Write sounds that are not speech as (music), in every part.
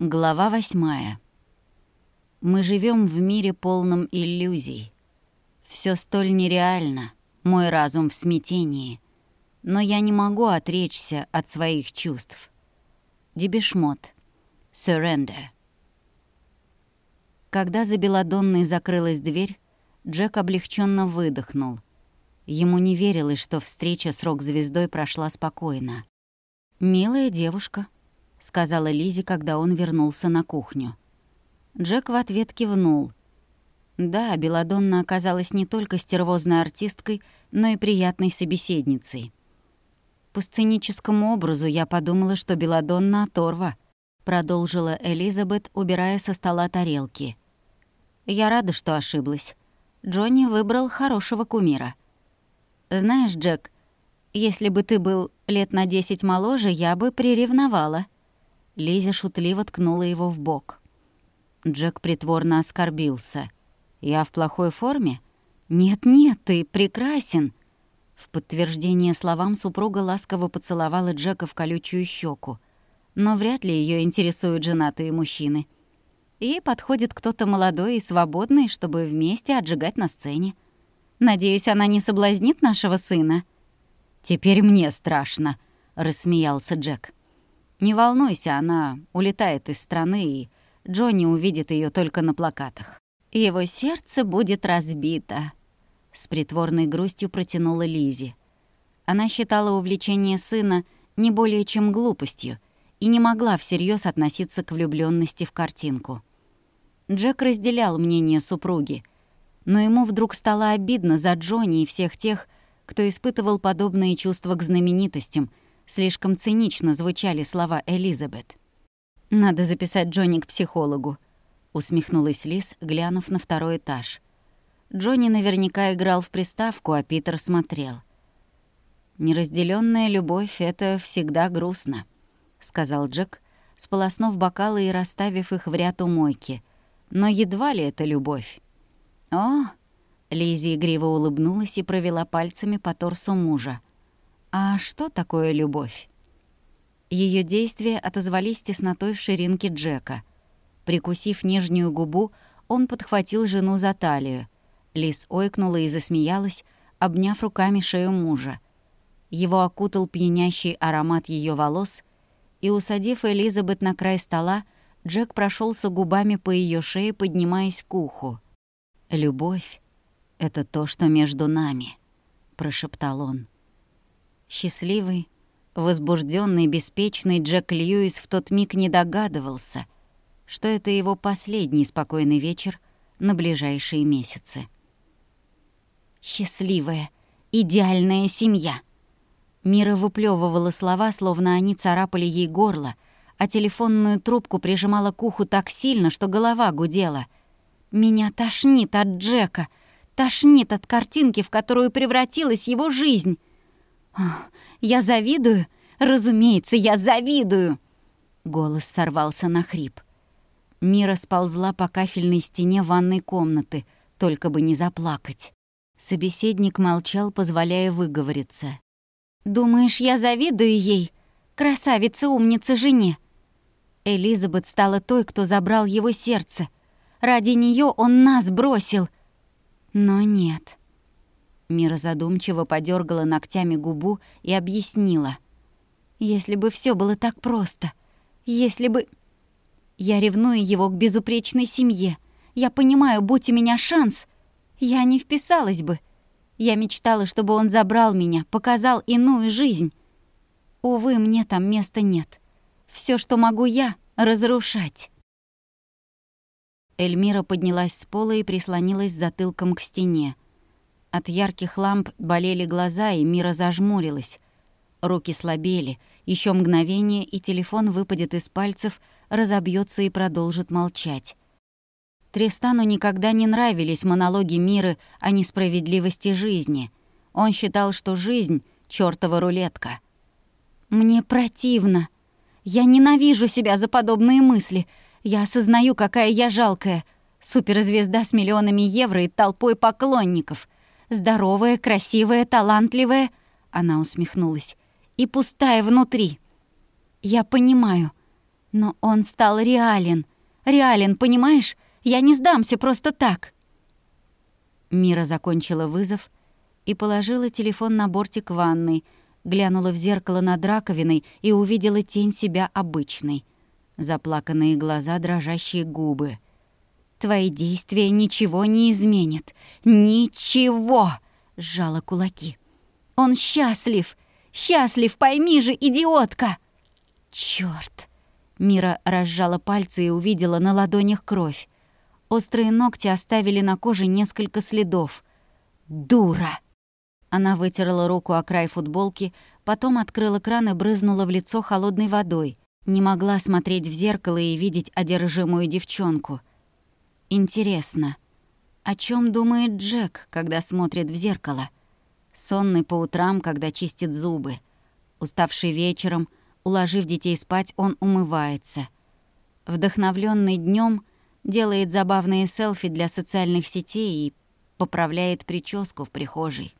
Глава восьмая. Мы живем в мире полном иллюзий. Все столь нереально, мой разум в смятении. Но я не могу отречься от своих чувств. Дебешмот. Surrender. Когда за Беладонной закрылась дверь, Джек облегченно выдохнул. Ему не верилось, что встреча с рок-звездой прошла спокойно. «Милая девушка», — сказала Лизи, когда он вернулся на кухню. Джек в ответ кивнул. Да, Беладонна оказалась не только стервозной артисткой, но и приятной собеседницей. По сценическому образу я подумала, что Беладонна оторва, продолжила Элизабет, убирая со стола тарелки. Я рада, что ошиблась. Джонни выбрал хорошего кумира. Знаешь, Джек, если бы ты был лет на десять моложе, я бы приревновала. Лиза шутливо ткнула его в бок. Джек притворно оскорбился. «Я в плохой форме?» «Нет-нет, ты прекрасен!» В подтверждение словам супруга ласково поцеловала Джека в колючую щеку. Но вряд ли ее интересуют женатые мужчины. Ей подходит кто-то молодой и свободный, чтобы вместе отжигать на сцене. Надеюсь, она не соблазнит нашего сына. «Теперь мне страшно», — рассмеялся Джек. Не волнуйся, она улетает из страны, и Джонни увидит ее только на плакатах. Его сердце будет разбито. С притворной грустью протянула Лизи. Она считала увлечение сына не более чем глупостью и не могла всерьез относиться к влюбленности в картинку. Джек разделял мнение супруги, но ему вдруг стало обидно за Джонни и всех тех, кто испытывал подобные чувства к знаменитостям — Слишком цинично звучали слова Элизабет. «Надо записать Джонни к психологу», — усмехнулась Лиз, глянув на второй этаж. Джонни наверняка играл в приставку, а Питер смотрел. «Неразделённая любовь — это всегда грустно», — сказал Джек, сполоснув бокалы и расставив их в ряд у мойки. «Но едва ли это любовь». «О!» — Лизи игриво улыбнулась и провела пальцами по торсу мужа. А что такое любовь? Ее действия отозвались теснотой в ширинке Джека. Прикусив нижнюю губу, он подхватил жену за талию. Лис ойкнула и засмеялась, обняв руками шею мужа. Его окутал пьянящий аромат ее волос, и, усадив Элизабет на край стола, Джек прошелся губами по ее шее, поднимаясь к уху. «Любовь — это то, что между нами», — прошептал он. Счастливый, возбужденный, беспечный Джек Льюис в тот миг не догадывался, что это его последний спокойный вечер на ближайшие месяцы. «Счастливая, идеальная семья!» Мира выплёвывала слова, словно они царапали ей горло, а телефонную трубку прижимала к уху так сильно, что голова гудела. «Меня тошнит от Джека, тошнит от картинки, в которую превратилась его жизнь!» «Я завидую? Разумеется, я завидую!» Голос сорвался на хрип. Мира сползла по кафельной стене ванной комнаты, только бы не заплакать. Собеседник молчал, позволяя выговориться. «Думаешь, я завидую ей? Красавице-умнице жене!» Элизабет стала той, кто забрал его сердце. Ради нее он нас бросил. Но нет. Мира задумчиво подергала ногтями губу и объяснила. «Если бы все было так просто. Если бы...» «Я ревную его к безупречной семье. Я понимаю, будь у меня шанс, я не вписалась бы. Я мечтала, чтобы он забрал меня, показал иную жизнь. Увы, мне там места нет. Все, что могу я, разрушать». Эльмира поднялась с пола и прислонилась затылком к стене. От ярких ламп болели глаза, и Мира зажмурилась. Руки слабели. Еще мгновение, и телефон выпадет из пальцев, разобьется и продолжит молчать. Тристану никогда не нравились монологи Миры о несправедливости жизни. Он считал, что жизнь — чёртова рулетка. «Мне противно. Я ненавижу себя за подобные мысли. Я осознаю, какая я жалкая. Суперзвезда с миллионами евро и толпой поклонников. Здоровая, красивая, талантливая, она усмехнулась, и пустая внутри. Я понимаю. Но он стал реален. Реален, понимаешь? Я не сдамся просто так. Мира закончила вызов и положила телефон на бортик ванны, глянула в зеркало над раковиной и увидела тень себя обычной. Заплаканные глаза, дрожащие губы. «Твои действия ничего не изменят. Ничего!» — сжала кулаки. «Он счастлив! Счастлив, пойми же, идиотка!» «Чёрт!» Мира разжала пальцы и увидела на ладонях кровь. Острые ногти оставили на коже несколько следов. «Дура!» Она вытерла руку о край футболки, потом открыла кран и брызнула в лицо холодной водой. Не могла смотреть в зеркало и видеть одержимую девчонку. Интересно, о чем думает Джек, когда смотрит в зеркало? Сонный по утрам, когда чистит зубы. Уставший вечером, уложив детей спать, он умывается. Вдохновленный днем делает забавные селфи для социальных сетей и поправляет прическу в прихожей.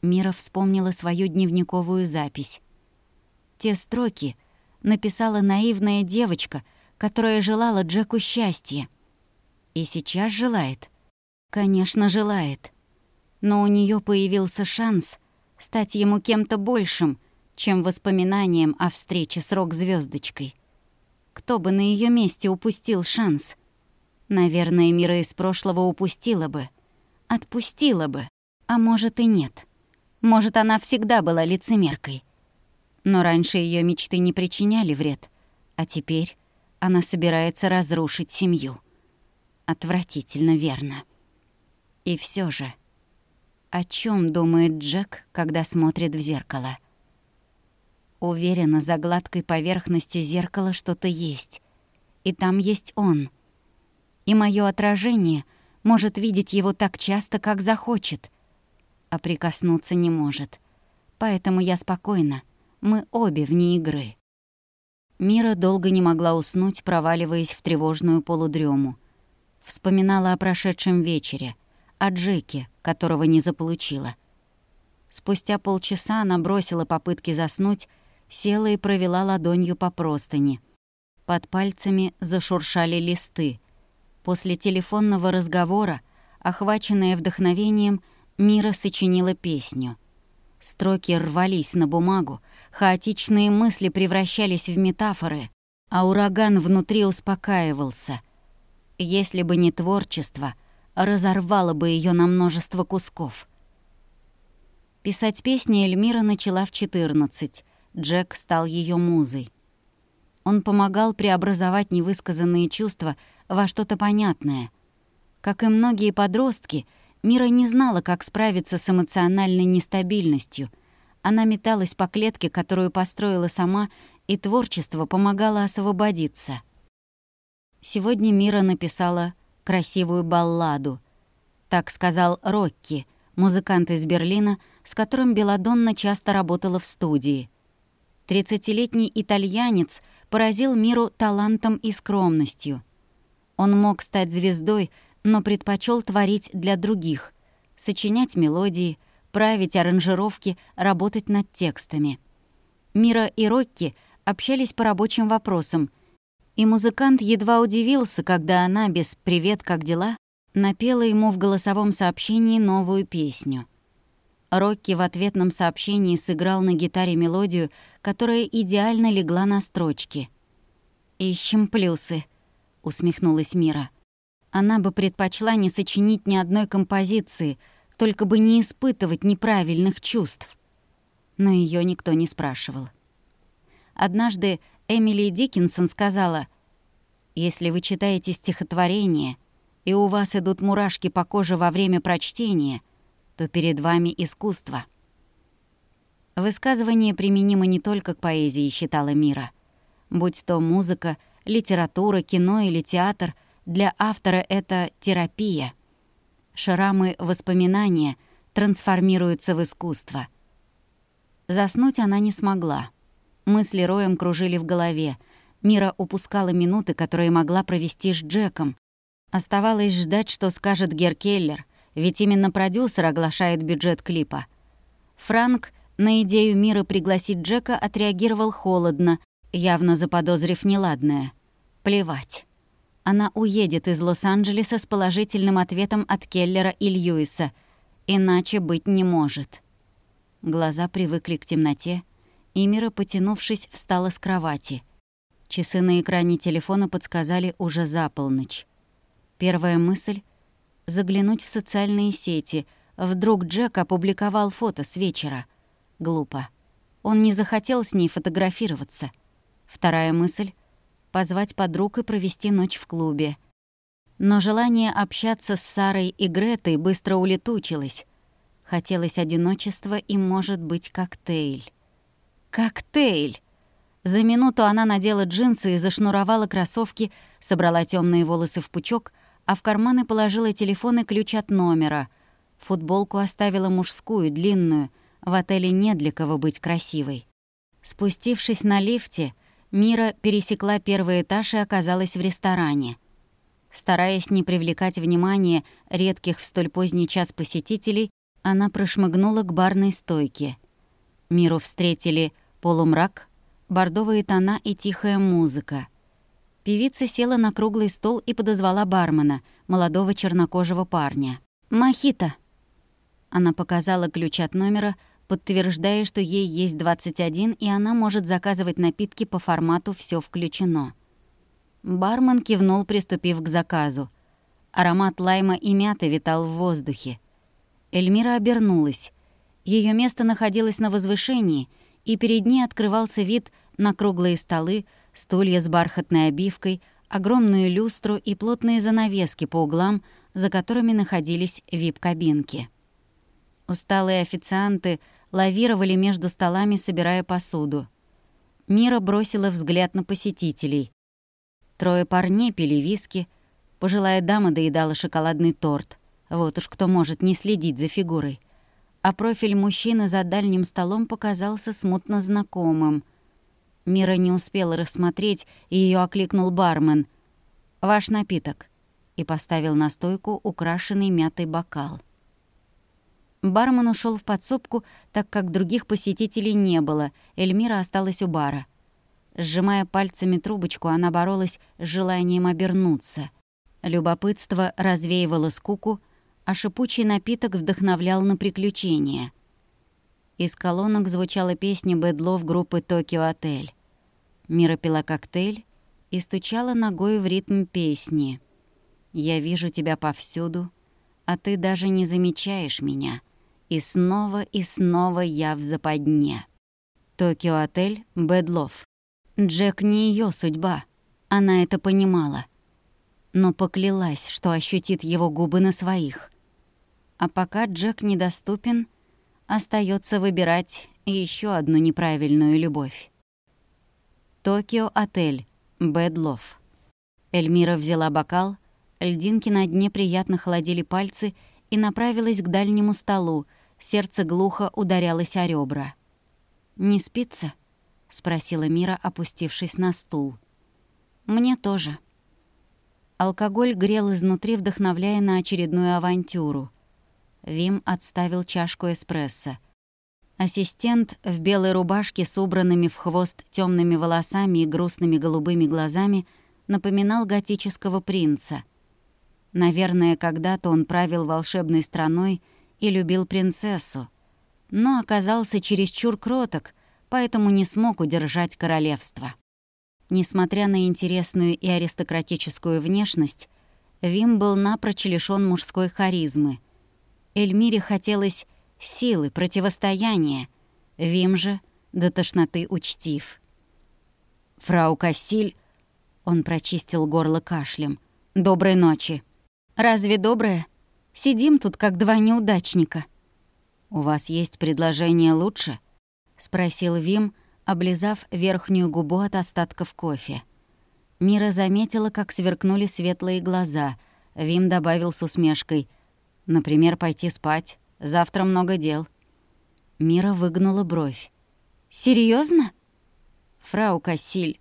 Мира вспомнила свою дневниковую запись. Те строки написала наивная девочка, которая желала Джеку счастья. И сейчас желает. Конечно, желает. Но у нее появился шанс стать ему кем-то большим, чем воспоминанием о встрече с рок-звездочкой. Кто бы на ее месте упустил шанс? Наверное, Мира из прошлого упустила бы. Отпустила бы. А может и нет. Может, она всегда была лицемеркой. Но раньше ее мечты не причиняли вред, а теперь она собирается разрушить семью. Отвратительно верно. И все же, о чем думает Джек, когда смотрит в зеркало? Уверена, за гладкой поверхностью зеркала что-то есть. И там есть он. И мое отражение может видеть его так часто, как захочет — а прикоснуться не может. Поэтому я спокойна. Мы обе вне игры. Мира долго не могла уснуть, проваливаясь в тревожную полудрему. Вспоминала о прошедшем вечере, о Джеке, которого не заполучила. Спустя полчаса она бросила попытки заснуть, села и провела ладонью по простыни. Под пальцами зашуршали листы. После телефонного разговора, охваченная вдохновением, Мира сочинила песню. Строки рвались на бумагу, хаотичные мысли превращались в метафоры, а ураган внутри успокаивался. Если бы не творчество, разорвало бы ее на множество кусков. Писать песни Эльмира начала в 14. Джек стал ее музой. Он помогал преобразовать невысказанные чувства во что-то понятное. Как и многие подростки — Мира не знала, как справиться с эмоциональной нестабильностью. Она металась по клетке, которую построила сама, и творчество помогало освободиться. Сегодня Мира написала красивую балладу. Так сказал Рокки, музыкант из Берлина, с которым Беладонна часто работала в студии. Тридцатилетний итальянец поразил миру талантом и скромностью. Он мог стать звездой, но предпочел творить для других, сочинять мелодии, править аранжировки, работать над текстами. Мира и Рокки общались по рабочим вопросам, и музыкант едва удивился, когда она без «Привет, как дела?» напела ему в голосовом сообщении новую песню. Рокки в ответном сообщении сыграл на гитаре мелодию, которая идеально легла на строчки. «Ищем плюсы», — усмехнулась Мира. Она бы предпочла не сочинить ни одной композиции, только бы не испытывать неправильных чувств. Но ее никто не спрашивал. Однажды Эмили Диккенсон сказала, «Если вы читаете стихотворение, и у вас идут мурашки по коже во время прочтения, то перед вами искусство». Высказывание применимо не только к поэзии, считала Мира. Будь то музыка, литература, кино или театр — для автора это терапия. Шрамы воспоминания трансформируются в искусство. Заснуть она не смогла. Мысли роем кружили в голове. Мира упускала минуты, которые могла провести с Джеком. Оставалось ждать, что скажет Гер Келлер, ведь именно продюсер оглашает бюджет клипа. Франк на идею Мира пригласить Джека отреагировал холодно явно заподозрив неладное. Плевать. Она уедет из Лос-Анджелеса с положительным ответом от Келлера и Льюиса. Иначе быть не может. Глаза привыкли к темноте, и Мира, потянувшись, встала с кровати. Часы на экране телефона подсказали уже за полночь. Первая мысль — заглянуть в социальные сети. Вдруг Джек опубликовал фото с вечера. Глупо. Он не захотел с ней фотографироваться. Вторая мысль — позвать подруг и провести ночь в клубе. Но желание общаться с Сарой и Гретой быстро улетучилось. Хотелось одиночества и, может быть, коктейль. Коктейль! За минуту она надела джинсы и зашнуровала кроссовки, собрала темные волосы в пучок, а в карманы положила телефон и ключ от номера. Футболку оставила мужскую, длинную — в отеле не для кого быть красивой. Спустившись на лифте, Мира пересекла первый этаж и оказалась в ресторане. Стараясь не привлекать внимания редких в столь поздний час посетителей, она прошмыгнула к барной стойке. Миру встретили полумрак, бордовые тона и тихая музыка. Певица села на круглый стол и подозвала бармена, молодого чернокожего парня. «Мохито!» Она показала ключ от номера, подтверждая, что ей есть 21, и она может заказывать напитки по формату «всё включено». Бармен кивнул, приступив к заказу. Аромат лайма и мяты витал в воздухе. Эльмира обернулась. Ее место находилось на возвышении, и перед ней открывался вид на круглые столы, стулья с бархатной обивкой, огромную люстру и плотные занавески по углам, за которыми находились вип-кабинки. Усталые официанты лавировали между столами, собирая посуду. Мира бросила взгляд на посетителей. Трое парней пили виски, пожилая дама доедала шоколадный торт. Вот уж кто может не следить за фигурой. А профиль мужчины за дальним столом показался смутно знакомым. Мира не успела рассмотреть, и ее окликнул бармен. «Ваш напиток» и поставил на стойку украшенный мятой бокал. Бармен ушел в подсобку, так как других посетителей не было. Эльмира осталась у бара. Сжимая пальцами трубочку, она боролась с желанием обернуться. Любопытство развеивало скуку, а шипучий напиток вдохновлял на приключения. Из колонок звучала песня «Бэдлов» группы «Токио Отель». Мира пила коктейль и стучала ногой в ритм песни. «Я вижу тебя повсюду, а ты даже не замечаешь меня». И снова и снова я в западне. Токио-отель Бэдлов. Джек не ее судьба. Она это понимала. Но поклялась, что ощутит его губы на своих. А пока Джек недоступен, остается выбирать еще одну неправильную любовь. Токио-отель Бэдлов. Эльмира взяла бокал, льдинки на дне приятно холодили пальцы и направилась к дальнему столу, сердце глухо ударялось о ребра. «Не спится?» — спросила Мира, опустившись на стул. «Мне тоже». Алкоголь грел изнутри, вдохновляя на очередную авантюру. Вим отставил чашку эспрессо. Ассистент в белой рубашке с убранными в хвост темными волосами и грустными голубыми глазами напоминал готического принца. Наверное, когда-то он правил волшебной страной — и любил принцессу, но оказался чересчур кроток, поэтому не смог удержать королевство. Несмотря на интересную и аристократическую внешность, Вим был напрочь лишён мужской харизмы. Эльмире хотелось силы, противостояния. Вим же до тошноты учтив. «Фрау Кассиль...» — он прочистил горло кашлем. «Доброй ночи». «Разве доброе?» Сидим тут, как два неудачника». «У вас есть предложение лучше?» — спросил Вим, облизав верхнюю губу от остатков кофе. Мира заметила, как сверкнули светлые глаза. Вим добавил с усмешкой. «Например, пойти спать. Завтра много дел». Мира выгнула бровь. «Серьёзно?» «Фрау Кассиль».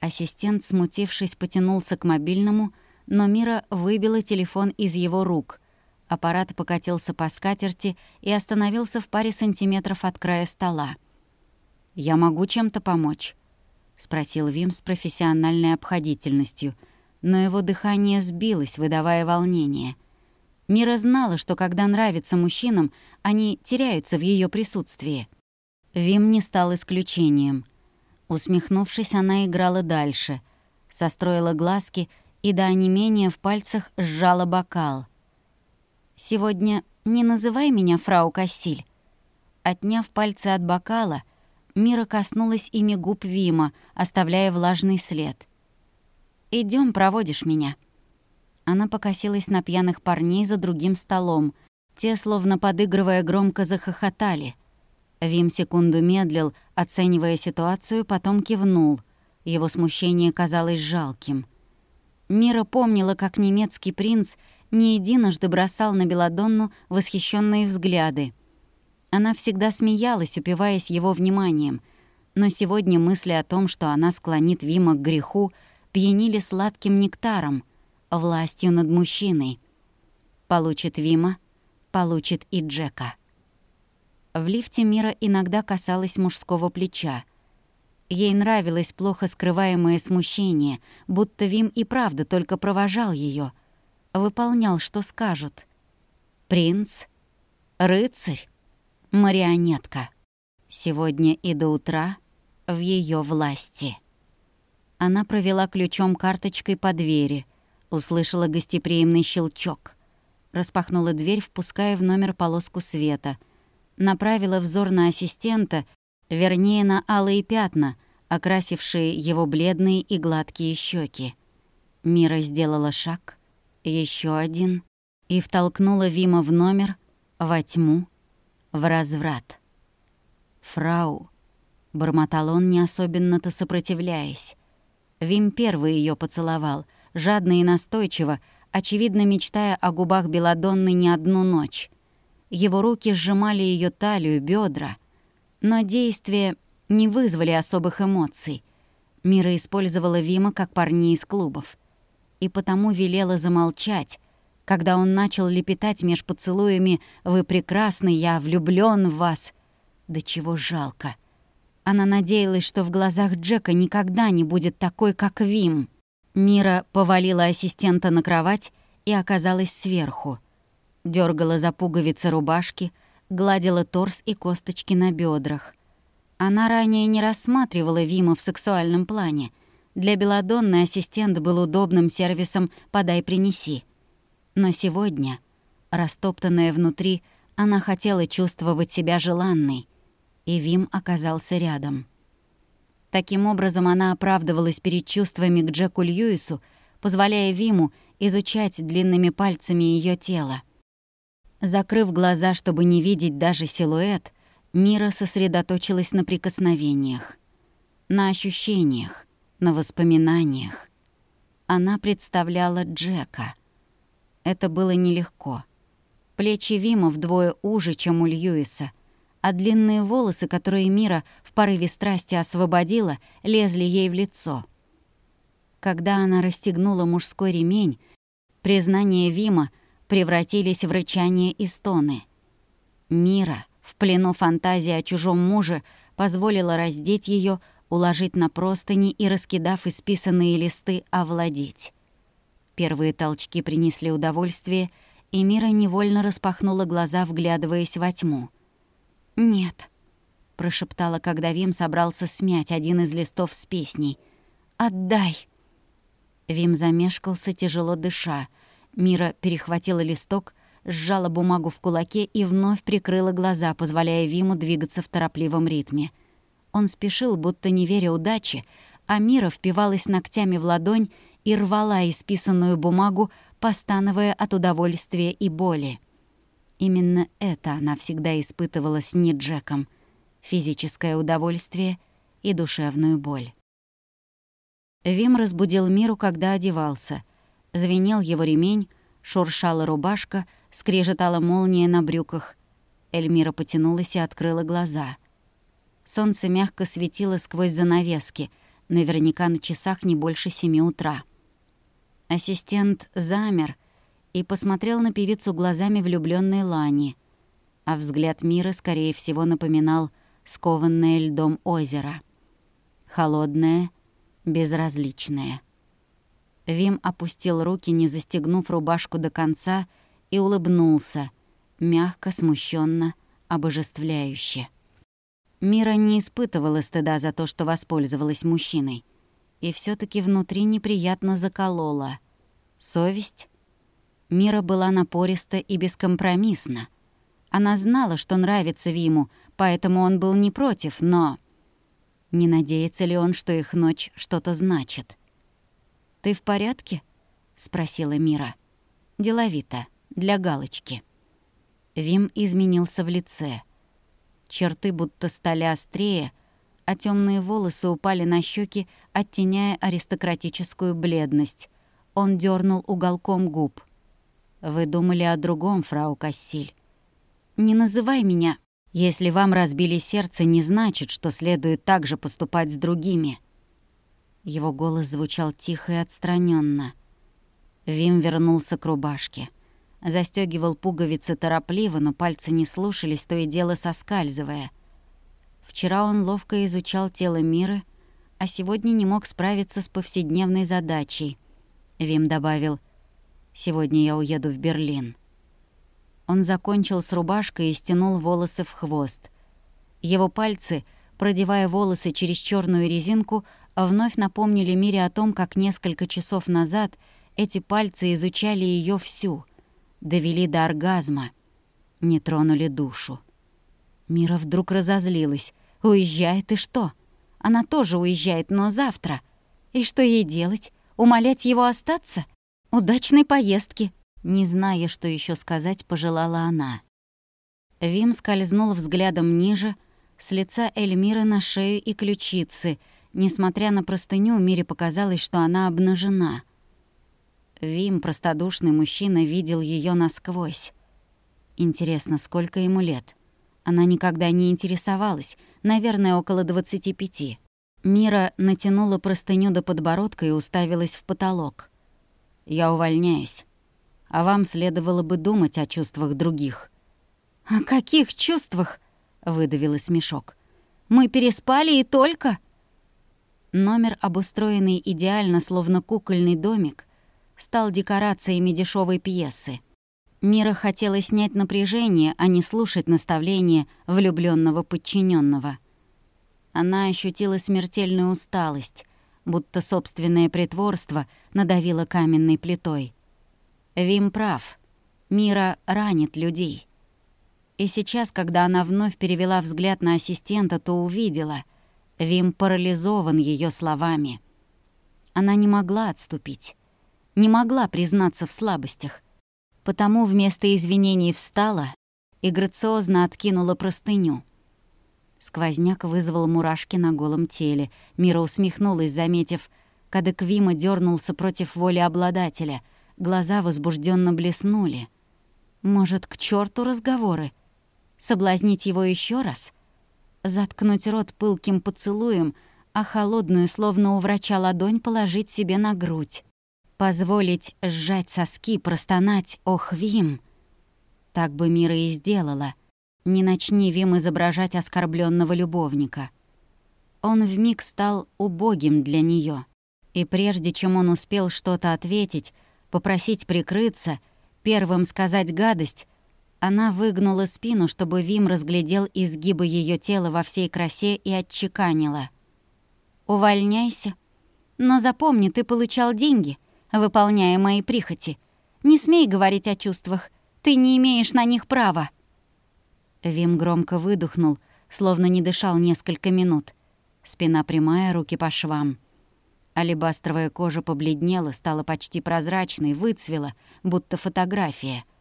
Ассистент, смутившись, потянулся к мобильному, но Мира выбила телефон из его рук — Аппарат покатился по скатерти и остановился в паре сантиметров от края стола. «Я могу чем-то помочь?» — спросил Вим с профессиональной обходительностью, но его дыхание сбилось, выдавая волнение. Мира знала, что когда нравится мужчинам, они теряются в ее присутствии. Вим не стал исключением. Усмехнувшись, она играла дальше, состроила глазки и до онемения в пальцах сжала бокал. «Сегодня не называй меня фрау Кассиль». Отняв пальцы от бокала, Мира коснулась ими губ Вима, оставляя влажный след. Идем, проводишь меня». Она покосилась на пьяных парней за другим столом. Те, словно подыгрывая, громко захохотали. Вим секунду медлил, оценивая ситуацию, потом кивнул. Его смущение казалось жалким. Мира помнила, как немецкий принц не единожды бросал на Беладонну восхищенные взгляды. Она всегда смеялась, упиваясь его вниманием, но сегодня мысли о том, что она склонит Вима к греху, пьянили сладким нектаром, властью над мужчиной. Получит Вима, получит и Джека. В лифте Мира иногда касалась мужского плеча. Ей нравилось плохо скрываемое смущение, будто Вим и правда только провожал ее, выполнял, что скажут. Принц, рыцарь, марионетка. Сегодня и до утра в ее власти. Она провела ключом карточкой по двери, услышала гостеприимный щелчок, распахнула дверь, впуская в номер полоску света, направила взор на ассистента, вернее, на алые пятна, окрасившие его бледные и гладкие щеки. Мира сделала шаг, еще один, и втолкнула Вима в номер, во тьму, в разврат. «Фрау», — бормотал он, не особенно-то сопротивляясь. Вим первый ее поцеловал, жадно и настойчиво, очевидно мечтая о губах Беладонны не одну ночь. Его руки сжимали ее талию, бедра, но действия не вызвали особых эмоций. Мира использовала Вима как парней из клубов. И потому велела замолчать, когда он начал лепетать меж поцелуями «Вы прекрасны, я влюблён в вас». Да чего жалко. Она надеялась, что в глазах Джека никогда не будет такой, как Вим. Мира повалила ассистента на кровать и оказалась сверху. Дёргала за пуговицы рубашки, гладила торс и косточки на бедрах. Она ранее не рассматривала Вима в сексуальном плане. Для Беладонны ассистент был удобным сервисом «подай-принеси». Но сегодня, растоптанная внутри, она хотела чувствовать себя желанной, и Вим оказался рядом. Таким образом, она оправдывалась перед чувствами к Джеку Льюису, позволяя Виму изучать длинными пальцами ее тело. Закрыв глаза, чтобы не видеть даже силуэт, Мира сосредоточилась на прикосновениях, на ощущениях, на воспоминаниях. Она представляла Джека — это было нелегко. Плечи Вима вдвое уже, чем у Льюиса, а длинные волосы, которые Мира в порыве страсти освободила, лезли ей в лицо. Когда она расстегнула мужской ремень, признания Вима превратились в рычание и стоны. Мира, в плену фантазии о чужом муже, позволила раздеть ее, уложить на простыни и, раскидав исписанные листы, овладеть. Первые толчки принесли удовольствие, и Мира невольно распахнула глаза, вглядываясь во тьму. «Нет», — прошептала, когда Вим собрался смять один из листов с песней. «Отдай!» Вим замешкался, тяжело дыша. Мира перехватила листок, сжала бумагу в кулаке и вновь прикрыла глаза, позволяя Виму двигаться в торопливом ритме. Он спешил, будто не веря удаче, а Мира впивалась ногтями в ладонь и рвала исписанную бумагу, постановая от удовольствия и боли. Именно это она всегда испытывала с Ниджеком — физическое удовольствие и душевную боль. Вим разбудил Миру, когда одевался. Звенел его ремень, шуршала рубашка, скрежетала молния на брюках. Эльмира потянулась и открыла глаза. Солнце мягко светило сквозь занавески, наверняка на часах не больше семи утра. Ассистент замер и посмотрел на певицу глазами влюбленной Лани, а взгляд мира, скорее всего, напоминал скованное льдом озеро. холодное, безразличное. Вим опустил руки, не застегнув рубашку до конца, и улыбнулся, мягко, смущенно, обожествляюще. Мира не испытывала стыда за то, что воспользовалась мужчиной. И все таки внутри неприятно заколола. Совесть? Мира была напориста и бескомпромиссна. Она знала, что нравится Виму, поэтому он был не против, но... Не надеется ли он, что их ночь что-то значит? «Ты в порядке?» — спросила Мира. Деловито, для галочки. Вим изменился в лице. Черты будто стали острее, а темные волосы упали на щеки, оттеняя аристократическую бледность. Он дернул уголком губ. «Вы думали о другом, фрау Кассиль. Не называй меня. Если вам разбили сердце, не значит, что следует так же поступать с другими. Его голос звучал тихо и отстраненно. Вим вернулся к рубашке. Застёгивал пуговицы торопливо, но пальцы не слушались, то и дело соскальзывая. Вчера он ловко изучал тело мира, а сегодня не мог справиться с повседневной задачей. Вим добавил «Сегодня я уеду в Берлин». Он закончил с рубашкой и стянул волосы в хвост. Его пальцы, продевая волосы через черную резинку, вновь напомнили Мире о том, как несколько часов назад эти пальцы изучали ее всю, довели до оргазма, не тронули душу. Мира вдруг разозлилась. «Уезжает и что? Она тоже уезжает, но завтра. И что ей делать? Умолять его остаться? Удачной поездки!» Не зная, что еще сказать, пожелала она. Вим скользнул взглядом ниже, с лица Эльмиры на шею и ключицы — Несмотря на простыню, Мире показалось, что она обнажена. Вим, простодушный мужчина, видел ее насквозь. Интересно, сколько ему лет? Она никогда не интересовалась, наверное, около 25. Мира натянула простыню до подбородка и уставилась в потолок. «Я увольняюсь. А вам следовало бы думать о чувствах других». «О каких чувствах?» — выдавила смешок. «Мы переспали и только...» Номер, обустроенный идеально, словно кукольный домик, стал декорациями дешевой пьесы. Мира хотела снять напряжение, а не слушать наставления влюбленного подчиненного. Она ощутила смертельную усталость, будто собственное притворство надавило каменной плитой. Вим прав. Мира ранит людей. И сейчас, когда она вновь перевела взгляд на ассистента, то увидела — Вим парализован ее словами. Она не могла отступить, не могла признаться в слабостях, потому вместо извинений встала и грациозно откинула простыню. Сквозняк вызвал мурашки на голом теле. Мира усмехнулась, заметив, кадык Вима дернулся против воли обладателя. Глаза возбужденно блеснули. Может, к черту разговоры? Соблазнить его еще раз? заткнуть рот пылким поцелуем, а холодную, словно у врача ладонь, положить себе на грудь. Позволить сжать соски, простонать «Ох, Вим!» Так бы Мира и сделала. Не начни Вим изображать оскорбленного любовника. Он вмиг стал убогим для нее, И прежде чем он успел что-то ответить, попросить прикрыться, первым сказать гадость, она выгнула спину, чтобы Вим разглядел изгибы ее тела во всей красе и отчеканила. «Увольняйся. Но запомни, ты получал деньги, выполняя мои прихоти. Не смей говорить о чувствах. Ты не имеешь на них права». Вим громко выдохнул, словно не дышал несколько минут. Спина прямая, руки по швам. Алебастровая кожа побледнела, стала почти прозрачной, выцвела, будто фотография —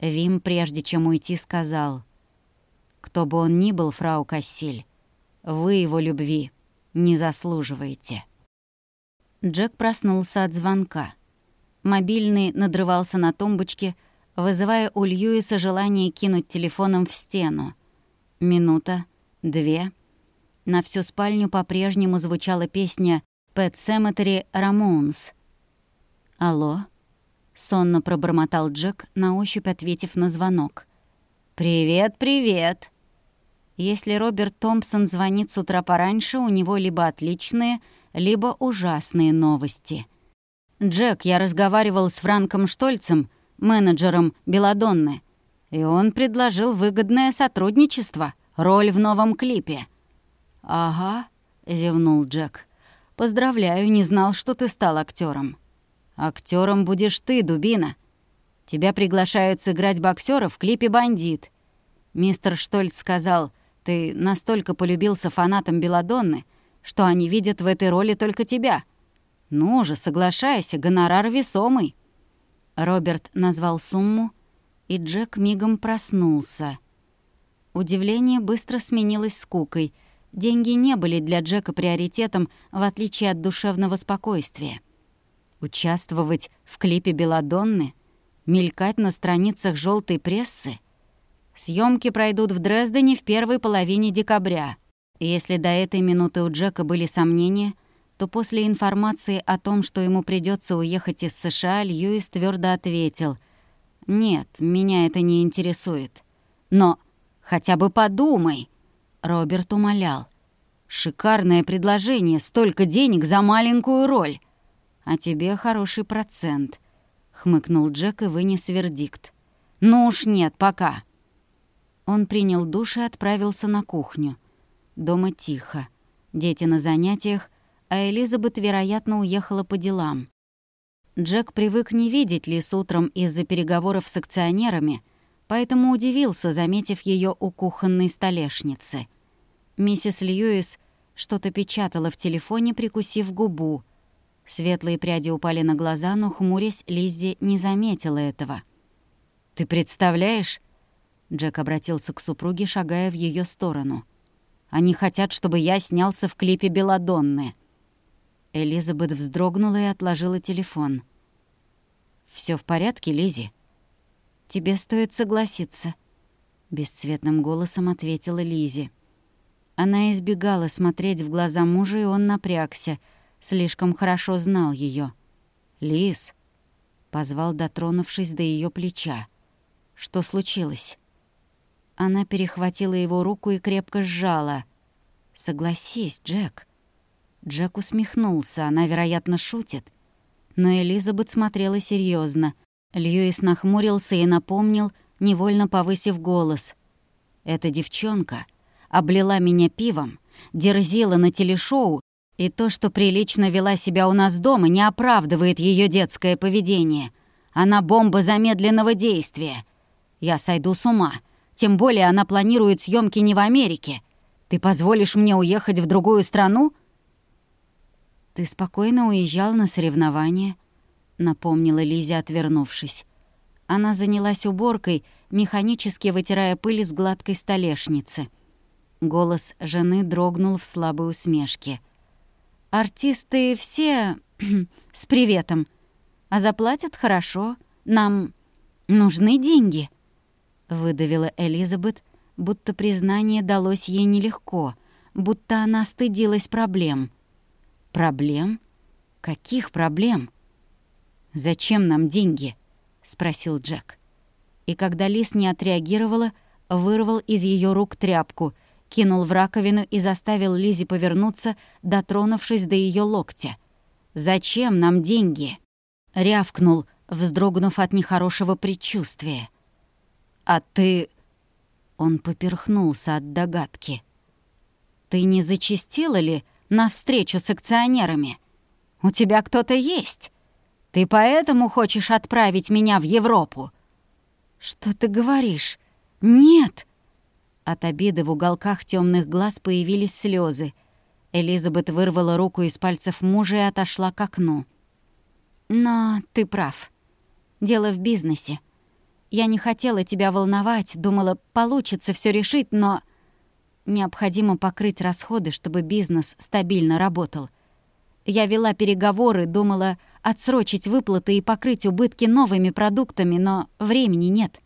Вим, прежде чем уйти, сказал, «Кто бы он ни был, фрау Кассиль, вы его любви не заслуживаете». Джек проснулся от звонка. Мобильный надрывался на тумбочке, вызывая у Льюиса желание кинуть телефоном в стену. Минута, две. На всю спальню по-прежнему звучала песня «Pet Cemetery Ramones». «Алло?» Сонно пробормотал Джек, на ощупь ответив на звонок. «Привет, привет!» Если Роберт Томпсон звонит с утра пораньше, у него либо отличные, либо ужасные новости. «Джек, я разговаривал с Франком Штольцем, менеджером Беладонны, и он предложил выгодное сотрудничество, роль в новом клипе». «Ага», — зевнул Джек. «Поздравляю, не знал, что ты стал актером. Актером будешь ты, дубина. Тебя приглашают сыграть боксера в клипе «Бандит». Мистер Штольц сказал, ты настолько полюбился фанатам Беладонны, что они видят в этой роли только тебя. Ну же, соглашайся, гонорар весомый». Роберт назвал сумму, и Джек мигом проснулся. Удивление быстро сменилось скукой. Деньги не были для Джека приоритетом, в отличие от душевного спокойствия. Участвовать в клипе Беладонны? Мелькать на страницах желтой прессы? Съемки пройдут в Дрездене в первой половине декабря. Если до этой минуты у Джека были сомнения, то после информации о том, что ему придется уехать из США, Льюис твердо ответил «Нет, меня это не интересует». «Но хотя бы подумай», — Роберт умолял. «Шикарное предложение, столько денег за маленькую роль». «А тебе хороший процент», — хмыкнул Джек и вынес вердикт. «Ну уж нет, пока». Он принял душ и отправился на кухню. Дома тихо. Дети на занятиях, а Элизабет, вероятно, уехала по делам. Джек привык не видеть Лис утром из-за переговоров с акционерами, поэтому удивился, заметив ее у кухонной столешницы. Миссис Льюис что-то печатала в телефоне, прикусив губу. Светлые пряди упали на глаза, но, хмурясь, Лиззи не заметила этого. «Ты представляешь?» Джек обратился к супруге, шагая в ее сторону. «Они хотят, чтобы я снялся в клипе Беладонны». Элизабет вздрогнула и отложила телефон. Все в порядке, Лизи? Тебе стоит согласиться», — бесцветным голосом ответила Лизи. Она избегала смотреть в глаза мужа, и он напрягся, слишком хорошо знал ее. «Лиз», — позвал, дотронувшись до ее плеча. «Что случилось?» Она перехватила его руку и крепко сжала. «Согласись, Джек». Джек усмехнулся, она, вероятно, шутит. Но Элизабет смотрела серьезно. Льюис нахмурился и напомнил, невольно повысив голос. «Эта девчонка облила меня пивом, дерзила на телешоу, и то, что прилично вела себя у нас дома, не оправдывает ее детское поведение. Она бомба замедленного действия. Я сойду с ума, тем более она планирует съемки не в Америке. Ты позволишь мне уехать в другую страну?» «Ты спокойно уезжал на соревнования», — напомнила Лиза, отвернувшись. Она занялась уборкой, механически вытирая пыль с гладкой столешницы. Голос жены дрогнул в слабой усмешке. «Артисты все (clears throat) с приветом, а заплатят хорошо. Нам нужны деньги». — выдавила Элизабет, будто признание далось ей нелегко, будто она стыдилась проблем. «Проблем? Каких проблем?» «Зачем нам деньги?» — спросил Джек. И когда Лис не отреагировала, вырвал из ее рук тряпку, кинул в раковину и заставил Лизи повернуться, дотронувшись до ее локтя. «Зачем нам деньги?» — рявкнул, вздрогнув от нехорошего предчувствия. «А ты...» Он поперхнулся от догадки. «Ты не зачастила ли на встречу с акционерами? У тебя кто-то есть. Ты поэтому хочешь отправить меня в Европу?» «Что ты говоришь? Нет!» От обиды в уголках темных глаз появились слезы. Элизабет вырвала руку из пальцев мужа и отошла к окну. «Но ты прав. Дело в бизнесе. Я не хотела тебя волновать, думала, получится все решить, но необходимо покрыть расходы, чтобы бизнес стабильно работал. Я вела переговоры, думала отсрочить выплаты и покрыть убытки новыми продуктами, но времени нет.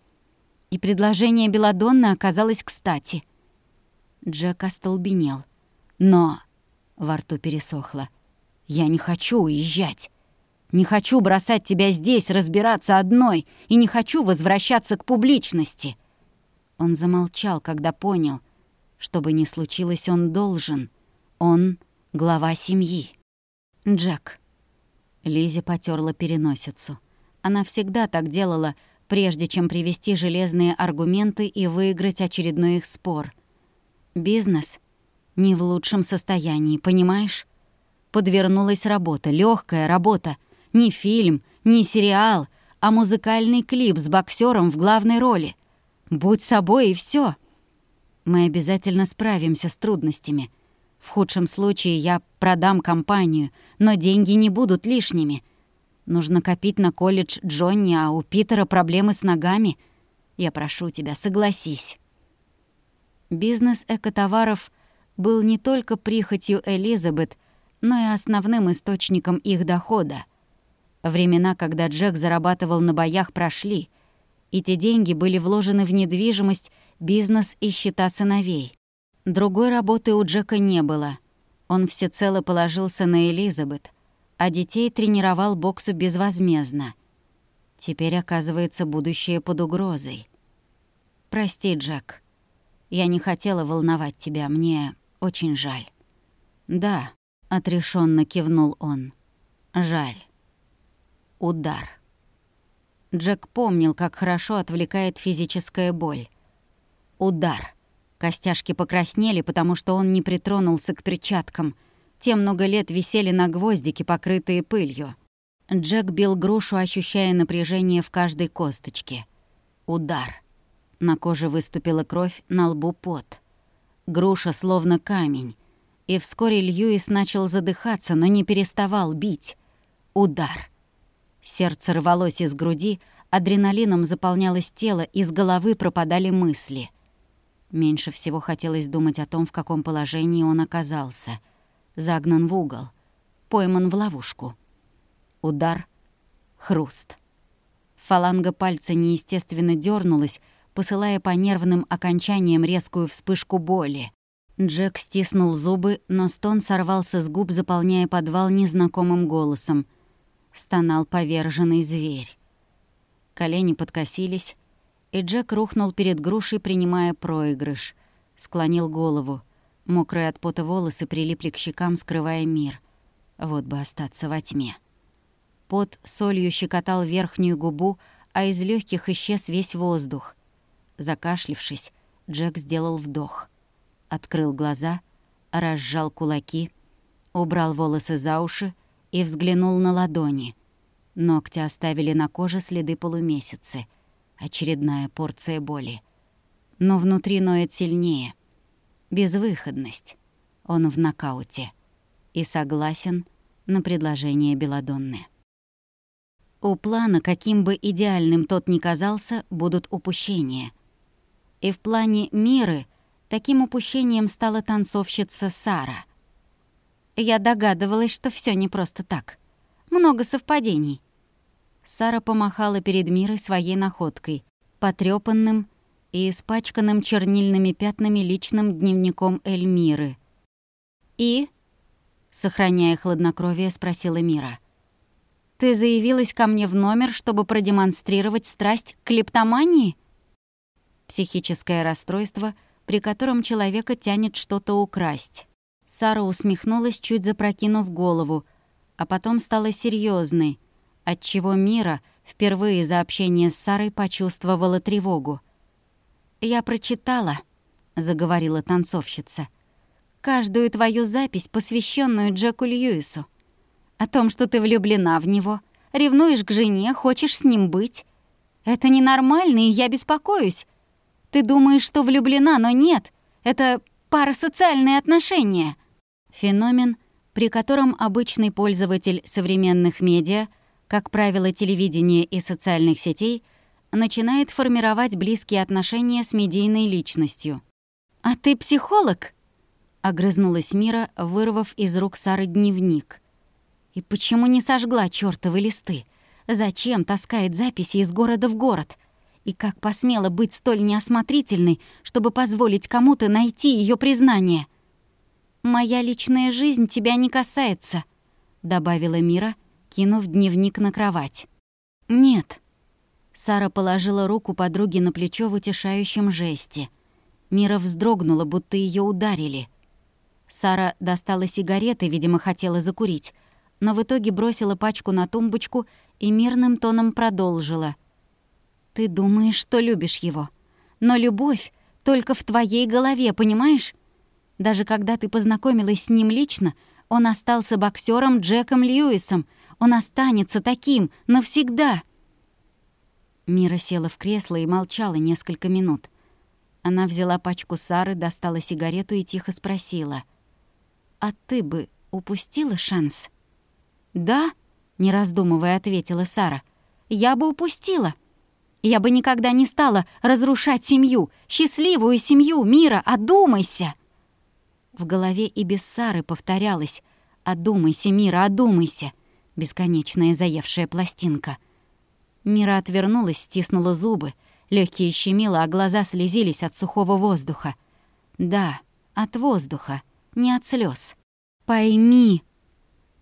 И предложение Беладонны оказалось кстати. Джек остолбенел. Но... Во рту пересохло. «Я не хочу уезжать. Не хочу бросать тебя здесь, разбираться одной, и не хочу возвращаться к публичности». Он замолчал, когда понял. Что бы ни случилось, он должен. Он — глава семьи. Джек. Лизи потерла переносицу. Она всегда так делала, прежде чем привести железные аргументы и выиграть очередной их спор. Бизнес не в лучшем состоянии, понимаешь? Подвернулась работа, легкая работа. Не фильм, не сериал, а музыкальный клип с боксером в главной роли. Будь собой и все. Мы обязательно справимся с трудностями. В худшем случае я продам компанию, но деньги не будут лишними. Нужно копить на колледж Джонни, а у Питера проблемы с ногами. Я прошу тебя, согласись. Бизнес экотоваров был не только прихотью Элизабет, но и основным источником их дохода. Времена, когда Джек зарабатывал на боях, прошли, и те деньги были вложены в недвижимость, бизнес и счета сыновей. Другой работы у Джека не было. Он всецело положился на Элизабет, а детей тренировал боксу безвозмездно. Теперь, оказывается, будущее под угрозой. «Прости, Джек. Я не хотела волновать тебя, мне очень жаль». «Да», — отрешенно кивнул он. «Жаль». Удар. Джек помнил, как хорошо отвлекает физическая боль. Удар. Костяшки покраснели, потому что он не притронулся к перчаткам. Те много лет висели на гвоздике, покрытые пылью. Джек бил грушу, ощущая напряжение в каждой косточке. Удар. На коже выступила кровь, на лбу пот. Груша словно камень. И вскоре Льюис начал задыхаться, но не переставал бить. Удар. Сердце рвалось из груди, адреналином заполнялось тело, из головы пропадали мысли. Меньше всего хотелось думать о том, в каком положении он оказался. Загнан в угол, пойман в ловушку. Удар, хруст. Фаланга пальца неестественно дернулась, посылая по нервным окончаниям резкую вспышку боли. Джек стиснул зубы, но стон сорвался с губ, заполняя подвал незнакомым голосом. Стонал поверженный зверь. Колени подкосились, и Джек рухнул перед грушей, принимая проигрыш. Склонил голову. Мокрые от пота волосы прилипли к щекам, скрывая мир. Вот бы остаться во тьме. Пот солью щекотал верхнюю губу, а из легких исчез весь воздух. Закашлившись, Джек сделал вдох. Открыл глаза, разжал кулаки, убрал волосы за уши и взглянул на ладони. Ногти оставили на коже следы полумесяцы. Очередная порция боли. Но внутри ноет сильнее. Безвыходность. Он в нокауте. И согласен на предложение Беладонны. У плана, каким бы идеальным тот ни казался, будут упущения. И в плане Миры таким упущением стала танцовщица Сара. Я догадывалась, что все не просто так. Много совпадений. Сара помахала перед Мирой своей находкой, потрёпанным и испачканным чернильными пятнами личным дневником Эльмиры. «И?» — сохраняя хладнокровие, спросила Мира. «Ты заявилась ко мне в номер, чтобы продемонстрировать страсть к клептомании?» Психическое расстройство, при котором человека тянет что-то украсть. Сара усмехнулась, чуть запрокинув голову, а потом стала серьезной, отчего Мира впервые за общение с Сарой почувствовала тревогу. «Я прочитала», — заговорила танцовщица, «каждую твою запись, посвященную Джеку Льюису. О том, что ты влюблена в него, ревнуешь к жене, хочешь с ним быть. Это ненормально, и я беспокоюсь. Ты думаешь, что влюблена, но нет. Это парасоциальные отношения. Феномен, при котором обычный пользователь современных медиа, как правило, телевидения и социальных сетей, начинает формировать близкие отношения с медийной личностью. «А ты психолог?» — огрызнулась Мира, вырвав из рук Сары дневник. «И почему не сожгла чёртовы листы? Зачем таскает записи из города в город?» И как посмела быть столь неосмотрительной, чтобы позволить кому-то найти ее признание? «Моя личная жизнь тебя не касается», — добавила Мира, кинув дневник на кровать. «Нет». Сара положила руку подруге на плечо в утешающем жесте. Мира вздрогнула, будто ее ударили. Сара достала сигареты, видимо, хотела закурить, но в итоге бросила пачку на тумбочку и мирным тоном продолжила. «Ты думаешь, что любишь его. Но любовь только в твоей голове, понимаешь? Даже когда ты познакомилась с ним лично, он остался боксером Джеком Льюисом. Он останется таким навсегда». Мира села в кресло и молчала несколько минут. Она взяла пачку Сары, достала сигарету и тихо спросила. «А ты бы упустила шанс?» «Да», — не раздумывая ответила Сара. «Я бы упустила. Я бы никогда не стала разрушать семью, счастливую семью, мира, одумайся!» В голове и без Сары повторялось «Одумайся, Мира, одумайся!» Бесконечная заевшая пластинка. Мира отвернулась, стиснула зубы, легкие щемило, а глаза слезились от сухого воздуха. Да, от воздуха, не от слез. «Пойми!»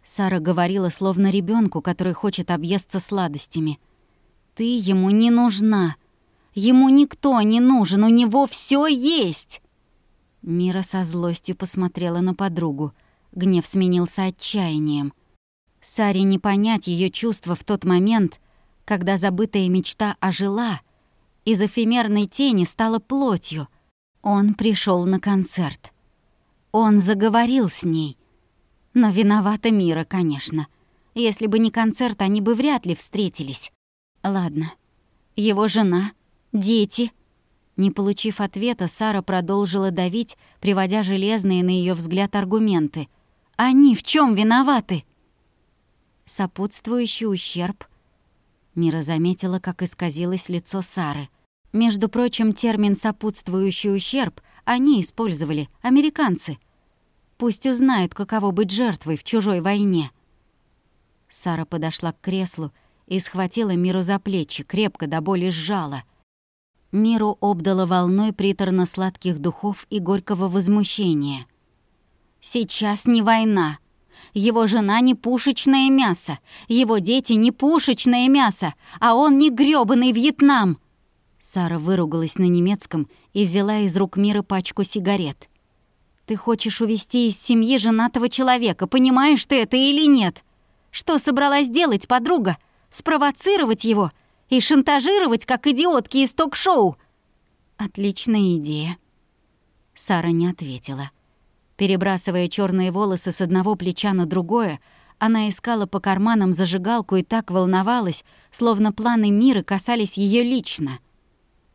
Сара говорила, словно ребенку, который хочет объесться сладостями. «Ты ему не нужна. Ему никто не нужен, у него все есть!» Мира со злостью посмотрела на подругу. Гнев сменился отчаянием. Саре не понять ее чувства в тот момент, когда забытая мечта ожила, из эфемерной тени стала плотью. Он пришел на концерт. Он заговорил с ней. Но виновата Мира, конечно. Если бы не концерт, они бы вряд ли встретились. Ладно. Его жена, дети — не получив ответа, Сара продолжила давить, приводя железные, на ее взгляд, аргументы. «Они в чем виноваты?» «Сопутствующий ущерб». Мира заметила, как исказилось лицо Сары. Между прочим, термин «сопутствующий ущерб» они использовали, американцы. Пусть узнают, каково быть жертвой в чужой войне. Сара подошла к креслу и схватила Миру за плечи, крепко до боли сжала — Миру обдало волной приторно-сладких духов и горького возмущения. «Сейчас не война. Его жена не пушечное мясо. Его дети не пушечное мясо, а он не грёбаный Вьетнам!» Сара выругалась на немецком и взяла из рук Мира пачку сигарет. «Ты хочешь увести из семьи женатого человека, понимаешь ты это или нет? Что собралась делать, подруга? Спровоцировать его?» и шантажировать, как идиотки из ток-шоу. Отличная идея. Сара не ответила. Перебрасывая черные волосы с одного плеча на другое, она искала по карманам зажигалку и так волновалась, словно планы мира касались ее лично.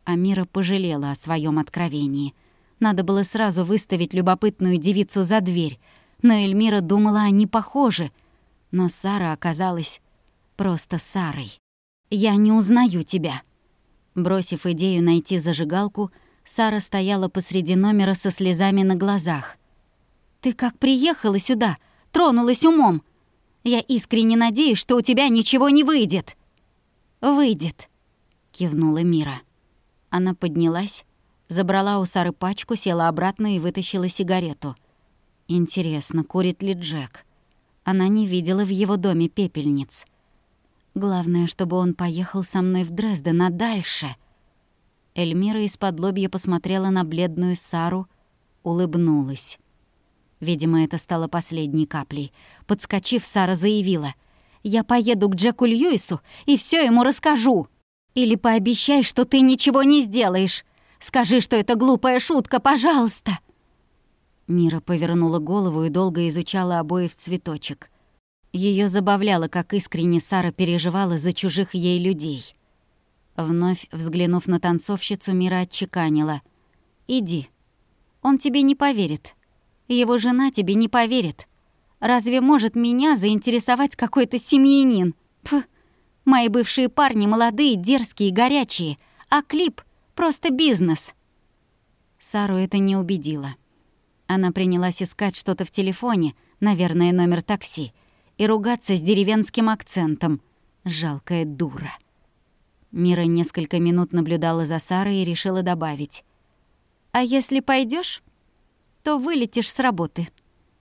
А Мира пожалела о своем откровении. Надо было сразу выставить любопытную девицу за дверь, но Эльмира думала, они похожи. Но Сара оказалась просто Сарой. «Я не узнаю тебя». Бросив идею найти зажигалку, Сара стояла посреди номера со слезами на глазах. «Ты как приехала сюда, тронулась умом. Я искренне надеюсь, что у тебя ничего не выйдет». «Выйдет», — кивнула Мира. Она поднялась, забрала у Сары пачку, села обратно и вытащила сигарету. Интересно, курит ли Джек? Она не видела в его доме пепельниц. Главное, чтобы он поехал со мной в Дрезден, а дальше... Эльмира из-под лобья посмотрела на бледную Сару, улыбнулась. Видимо, это стало последней каплей. Подскочив, Сара заявила. «Я поеду к Джеку Льюису и все ему расскажу. Или пообещай, что ты ничего не сделаешь. Скажи, что это глупая шутка, пожалуйста!» Мира повернула голову и долго изучала обои в цветочек. Ее забавляло, как искренне Сара переживала за чужих ей людей. Вновь взглянув на танцовщицу, Мира отчеканила. «Иди. Он тебе не поверит. Его жена тебе не поверит. Разве может меня заинтересовать какой-то семьянин? Пф, мои бывшие парни молодые, дерзкие, горячие, а клип — просто бизнес». Сару это не убедило. Она принялась искать что-то в телефоне, наверное, номер такси, и ругаться с деревенским акцентом. Жалкая дура. Мира несколько минут наблюдала за Сарой и решила добавить. «А если пойдешь, то вылетишь с работы.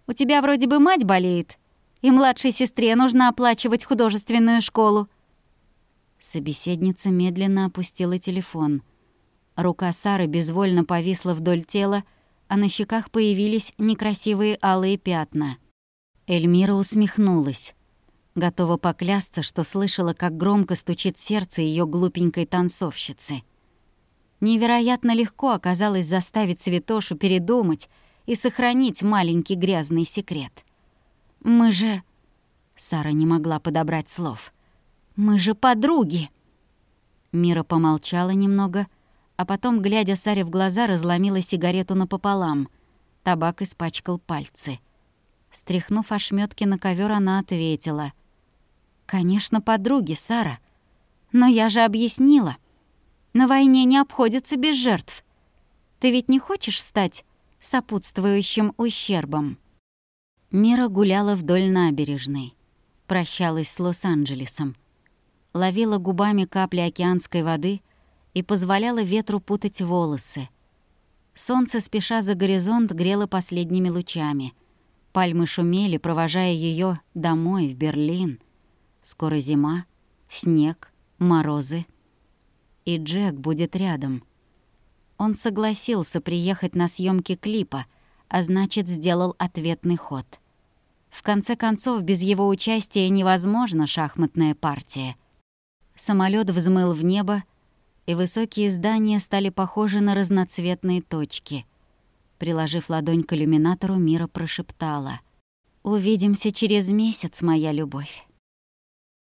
У тебя вроде бы мать болеет, и младшей сестре нужно оплачивать художественную школу». Собеседница медленно опустила телефон. Рука Сары безвольно повисла вдоль тела, а на щеках появились некрасивые алые пятна. Эльмира усмехнулась. Готова поклясться, что слышала, как громко стучит сердце ее глупенькой танцовщицы. Невероятно легко оказалось заставить Святошу передумать и сохранить маленький грязный секрет. «Мы же...» Сара не могла подобрать слов. «Мы же подруги!» Мира помолчала немного, а потом, глядя Саре в глаза, разломила сигарету напополам. Табак испачкал пальцы. Стряхнув ошметки на ковер, она ответила. «Конечно, подруги, Сара. Но я же объяснила. На войне не обходится без жертв. Ты ведь не хочешь стать сопутствующим ущербом?» Мира гуляла вдоль набережной. Прощалась с Лос-Анджелесом. Ловила губами капли океанской воды и позволяла ветру путать волосы. Солнце, спеша за горизонт, грело последними лучами. Пальмы шумели, провожая ее домой, в Берлин. Скоро зима, снег, морозы. И Джек будет рядом. Он согласился приехать на съемки клипа, а значит, сделал ответный ход. В конце концов, без его участия невозможна шахматная партия. Самолет взмыл в небо, и высокие здания стали похожи на разноцветные точки. Приложив ладонь к иллюминатору, Мира прошептала. «Увидимся через месяц, моя любовь».